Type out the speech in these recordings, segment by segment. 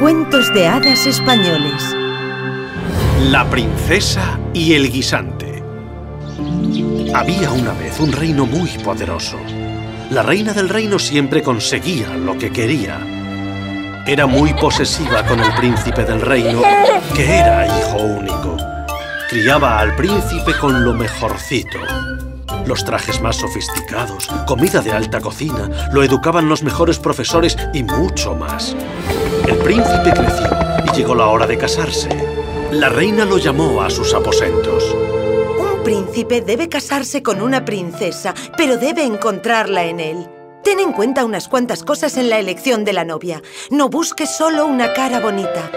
Cuentos de hadas españoles. La princesa y el guisante. Había una vez un reino muy poderoso. La reina del reino siempre conseguía lo que quería. Era muy posesiva con el príncipe del reino, que era hijo único. Criaba al príncipe con lo mejorcito. Los trajes más sofisticados, comida de alta cocina, lo educaban los mejores profesores y mucho más. El príncipe creció y llegó la hora de casarse. La reina lo llamó a sus aposentos. Un príncipe debe casarse con una princesa, pero debe encontrarla en él. Ten en cuenta unas cuantas cosas en la elección de la novia. No busques solo una cara bonita.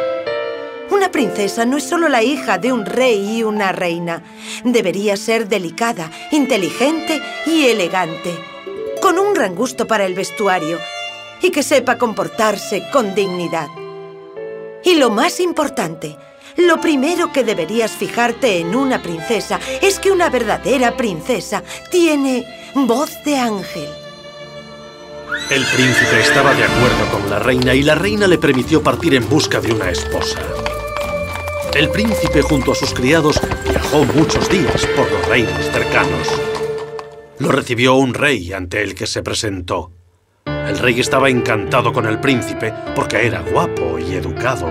Una princesa no es solo la hija de un rey y una reina. Debería ser delicada, inteligente y elegante. Con un gran gusto para el vestuario y que sepa comportarse con dignidad. Y lo más importante, lo primero que deberías fijarte en una princesa es que una verdadera princesa tiene voz de ángel. El príncipe estaba de acuerdo con la reina y la reina le permitió partir en busca de una esposa. El príncipe junto a sus criados viajó muchos días por los reinos cercanos. Lo recibió un rey ante el que se presentó. El rey estaba encantado con el príncipe porque era guapo y educado.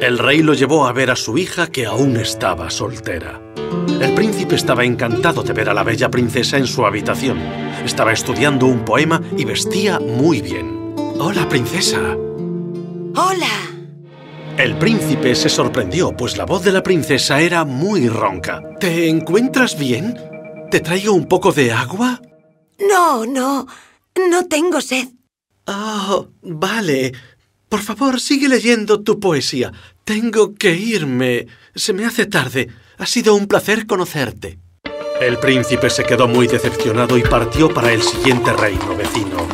El rey lo llevó a ver a su hija que aún estaba soltera. El príncipe estaba encantado de ver a la bella princesa en su habitación. Estaba estudiando un poema y vestía muy bien. ¡Hola, princesa! ¡Hola! El príncipe se sorprendió, pues la voz de la princesa era muy ronca. ¿Te encuentras bien? ¿Te traigo un poco de agua? No, no. No tengo sed. Oh, vale. Por favor, sigue leyendo tu poesía. Tengo que irme. Se me hace tarde. Ha sido un placer conocerte. El príncipe se quedó muy decepcionado y partió para el siguiente reino vecino.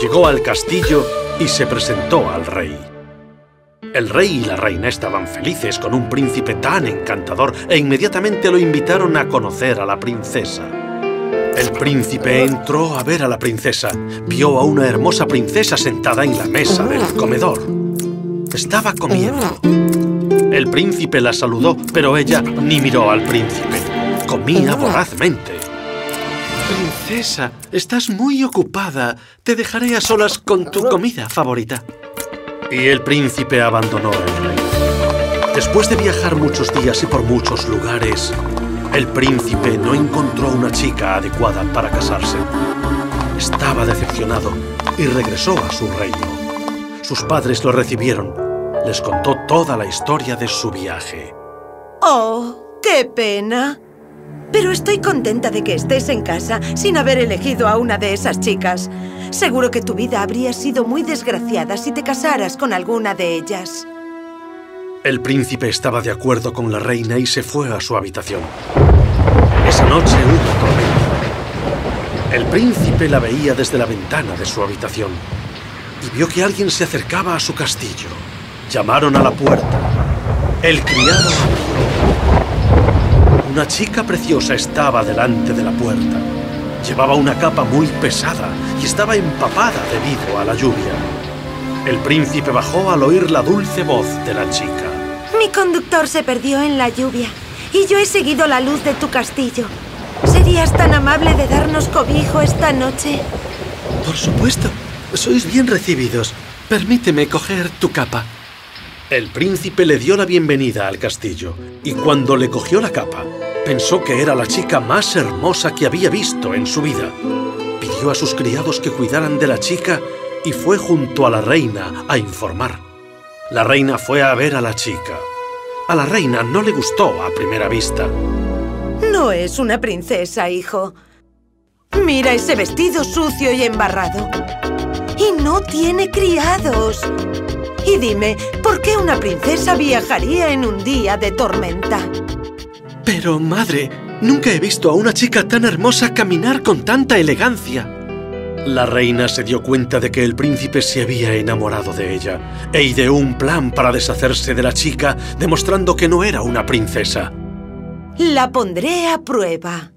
Llegó al castillo y se presentó al rey. El rey y la reina estaban felices con un príncipe tan encantador e inmediatamente lo invitaron a conocer a la princesa. El príncipe entró a ver a la princesa. Vio a una hermosa princesa sentada en la mesa del comedor. Estaba comiendo. El príncipe la saludó, pero ella ni miró al príncipe. Comía vorazmente. Princesa, estás muy ocupada. Te dejaré a solas con tu comida favorita. Y el príncipe abandonó el reino. Después de viajar muchos días y por muchos lugares, el príncipe no encontró una chica adecuada para casarse. Estaba decepcionado y regresó a su reino. Sus padres lo recibieron. Les contó toda la historia de su viaje. ¡Oh, qué pena! Pero estoy contenta de que estés en casa sin haber elegido a una de esas chicas. Seguro que tu vida habría sido muy desgraciada si te casaras con alguna de ellas. El príncipe estaba de acuerdo con la reina y se fue a su habitación. Esa noche hubo tormenta. El príncipe la veía desde la ventana de su habitación y vio que alguien se acercaba a su castillo. Llamaron a la puerta. El criado abrió. Una chica preciosa estaba delante de la puerta. Llevaba una capa muy pesada y estaba empapada debido a la lluvia. El príncipe bajó al oír la dulce voz de la chica. Mi conductor se perdió en la lluvia y yo he seguido la luz de tu castillo. ¿Serías tan amable de darnos cobijo esta noche? Por supuesto. Sois bien recibidos. Permíteme coger tu capa. El príncipe le dio la bienvenida al castillo y cuando le cogió la capa, pensó que era la chica más hermosa que había visto en su vida. Pidió a sus criados que cuidaran de la chica y fue junto a la reina a informar. La reina fue a ver a la chica. A la reina no le gustó a primera vista. No es una princesa, hijo. Mira ese vestido sucio y embarrado. Y no tiene criados. Y dime, ¿por qué una princesa viajaría en un día de tormenta? Pero, madre, nunca he visto a una chica tan hermosa caminar con tanta elegancia. La reina se dio cuenta de que el príncipe se había enamorado de ella e ideó un plan para deshacerse de la chica, demostrando que no era una princesa. La pondré a prueba.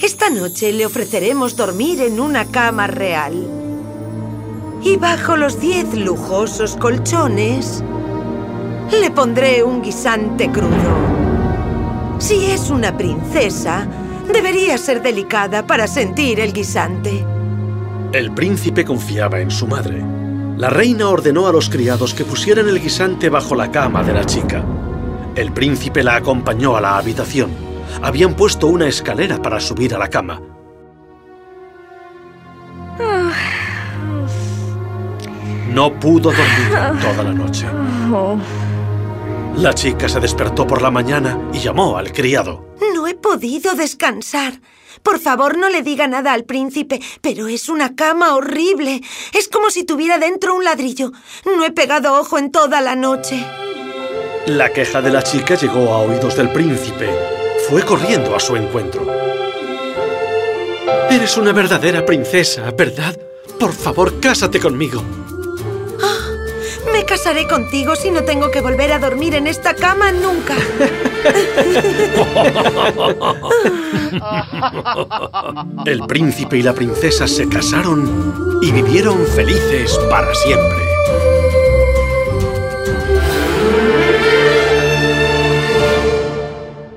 Esta noche le ofreceremos dormir en una cama real. Y bajo los diez lujosos colchones le pondré un guisante crudo. Si es una princesa, debería ser delicada para sentir el guisante. El príncipe confiaba en su madre. La reina ordenó a los criados que pusieran el guisante bajo la cama de la chica. El príncipe la acompañó a la habitación. Habían puesto una escalera para subir a la cama. No pudo dormir toda la noche. La chica se despertó por la mañana y llamó al criado. No he podido descansar. Por favor, no le diga nada al príncipe, pero es una cama horrible. Es como si tuviera dentro un ladrillo. No he pegado ojo en toda la noche. La queja de la chica llegó a oídos del príncipe. Fue corriendo a su encuentro. Eres una verdadera princesa, ¿verdad? Por favor, cásate conmigo. Casaré contigo si no tengo que volver a dormir en esta cama nunca. El príncipe y la princesa se casaron y vivieron felices para siempre.